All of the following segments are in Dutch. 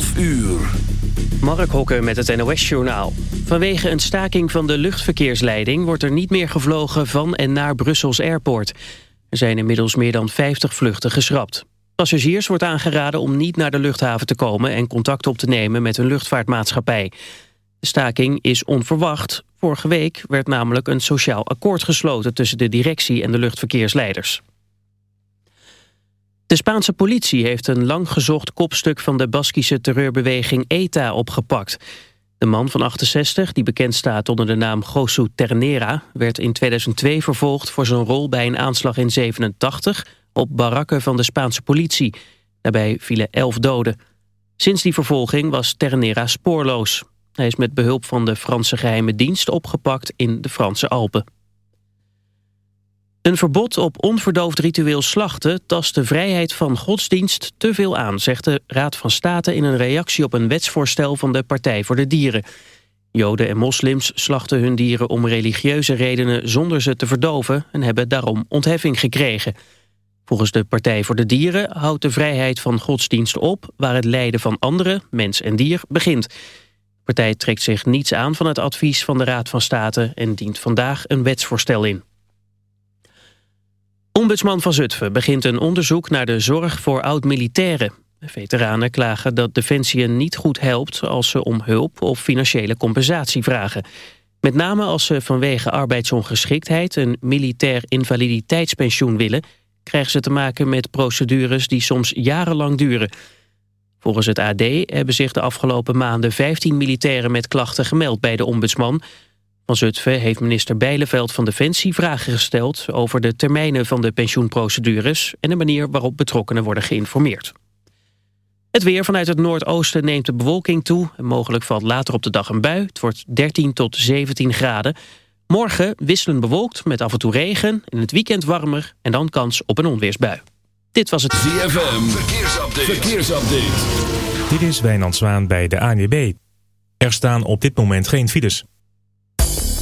12 uur. Mark Hokker met het NOS-journaal. Vanwege een staking van de luchtverkeersleiding... wordt er niet meer gevlogen van en naar Brussels Airport. Er zijn inmiddels meer dan 50 vluchten geschrapt. Passagiers wordt aangeraden om niet naar de luchthaven te komen... en contact op te nemen met een luchtvaartmaatschappij. De staking is onverwacht. Vorige week werd namelijk een sociaal akkoord gesloten... tussen de directie en de luchtverkeersleiders. De Spaanse politie heeft een lang gezocht kopstuk van de Baskische terreurbeweging ETA opgepakt. De man van 68, die bekend staat onder de naam Josu Ternera... werd in 2002 vervolgd voor zijn rol bij een aanslag in 87... op barakken van de Spaanse politie. Daarbij vielen elf doden. Sinds die vervolging was Ternera spoorloos. Hij is met behulp van de Franse geheime dienst opgepakt in de Franse Alpen. Een verbod op onverdoofd ritueel slachten tast de vrijheid van godsdienst te veel aan, zegt de Raad van State in een reactie op een wetsvoorstel van de Partij voor de Dieren. Joden en moslims slachten hun dieren om religieuze redenen zonder ze te verdoven en hebben daarom ontheffing gekregen. Volgens de Partij voor de Dieren houdt de vrijheid van godsdienst op waar het lijden van anderen, mens en dier, begint. De partij trekt zich niets aan van het advies van de Raad van State en dient vandaag een wetsvoorstel in. Ombudsman van Zutphen begint een onderzoek naar de zorg voor oud-militairen. Veteranen klagen dat Defensie niet goed helpt als ze om hulp of financiële compensatie vragen. Met name als ze vanwege arbeidsongeschiktheid een militair invaliditeitspensioen willen... krijgen ze te maken met procedures die soms jarenlang duren. Volgens het AD hebben zich de afgelopen maanden 15 militairen met klachten gemeld bij de ombudsman... Van Zutphen heeft minister Bijleveld van Defensie vragen gesteld... over de termijnen van de pensioenprocedures... en de manier waarop betrokkenen worden geïnformeerd. Het weer vanuit het noordoosten neemt de bewolking toe... en mogelijk valt later op de dag een bui. Het wordt 13 tot 17 graden. Morgen wisselend bewolkt met af en toe regen... in het weekend warmer en dan kans op een onweersbui. Dit was het ZFM, verkeersupdate. verkeersupdate. Dit is Wijnand Zwaan bij de ANWB. Er staan op dit moment geen files.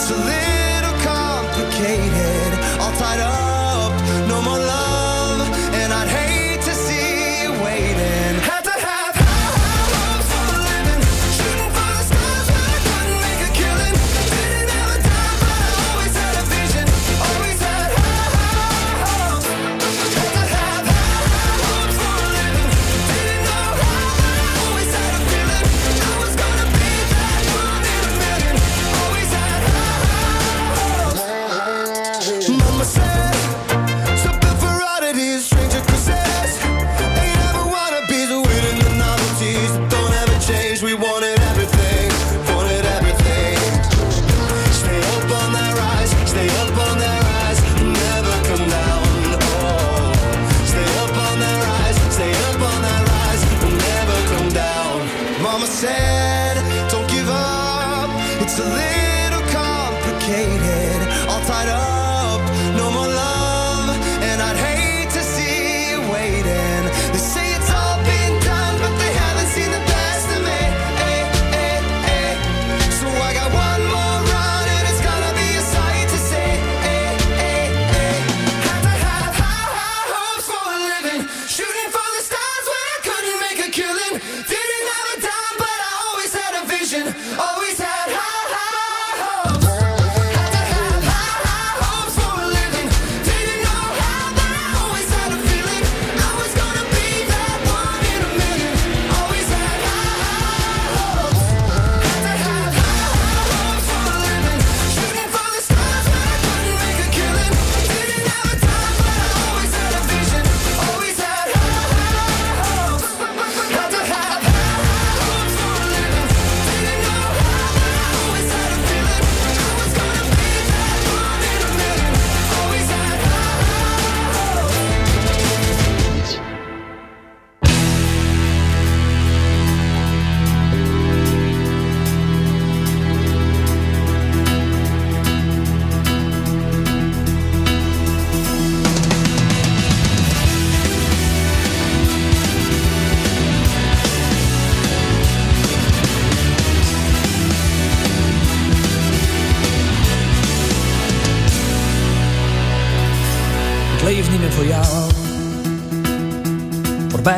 it's a little complicated, all tied up.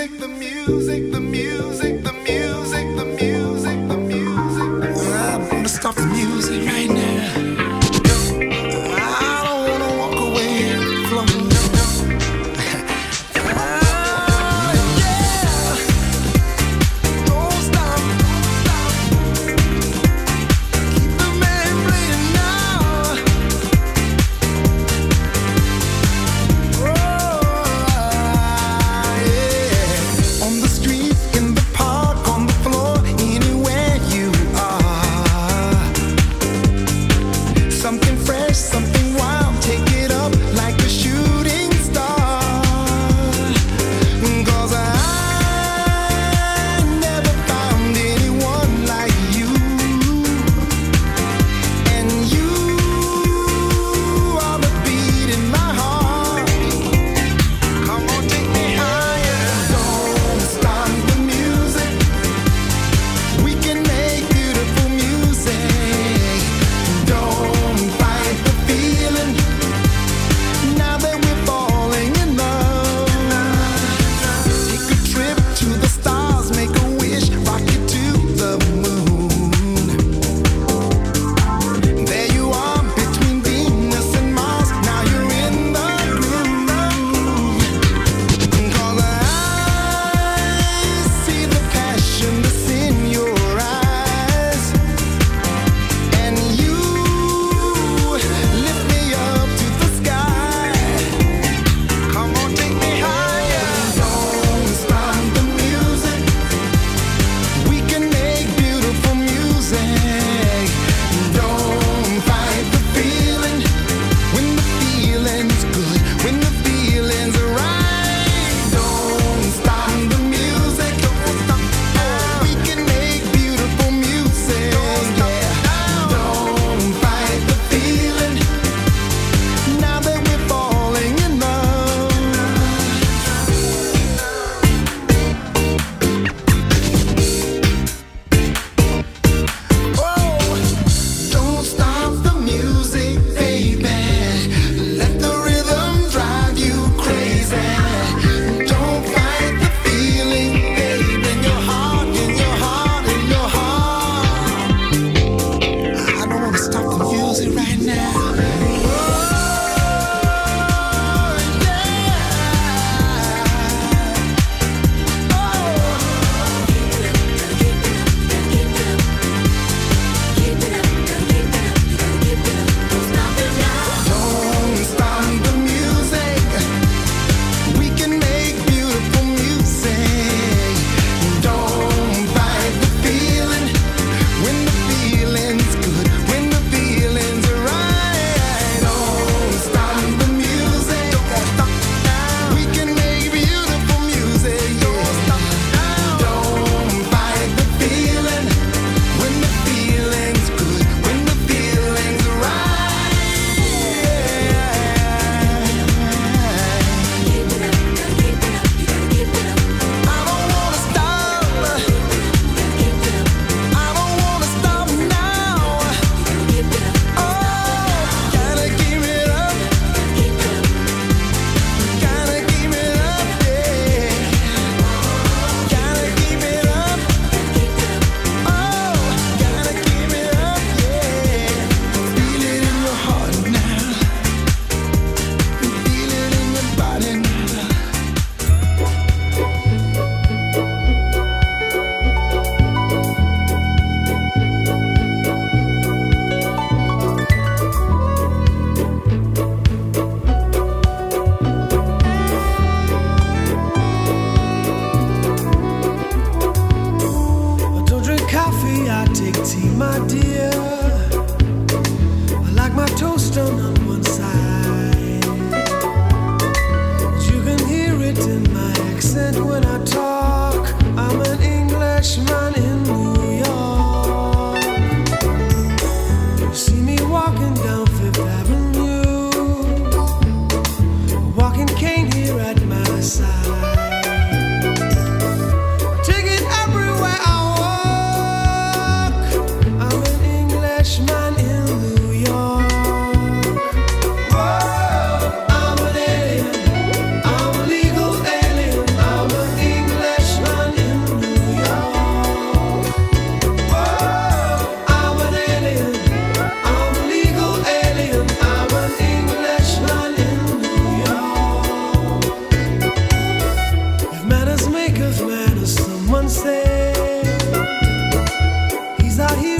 music, the music, the music, out here.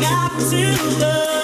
got to go.